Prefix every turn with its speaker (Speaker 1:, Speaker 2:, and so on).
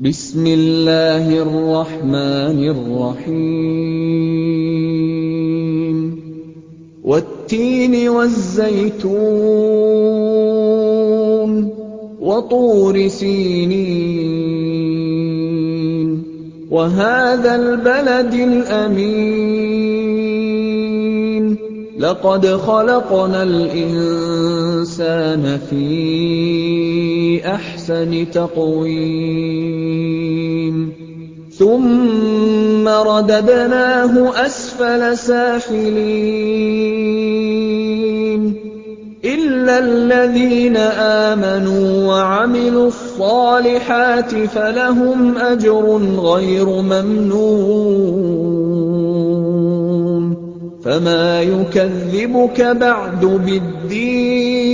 Speaker 1: بِسْمِ اللَّهِ الرَّحْمَٰنِ الرَّحِيمِ. وَالتِّينِ وَالزَّيْتُونِ وَطُورِ سِينِينَ. وَهَٰذَا الْبَلَدِ الْأَمِينِ. لَقَدْ خَلَقْنَا الْإِنسَانَ فِي أَحْسَنِ تَقْوِيمٍ. ثُمَّ رَدَدْنَاهُ أَسْفَلَ سَافِلِينَ. إِلَّا الَّذِينَ آمَنُوا وَعَمِلُوا الصَّالِحَاتِ فَلَهُمْ أَجْرٌ غَيْرُ مَمْنُونٍ. فَمَا يُكَذِّبُكَ بَعْدُ بِالدِّينِ.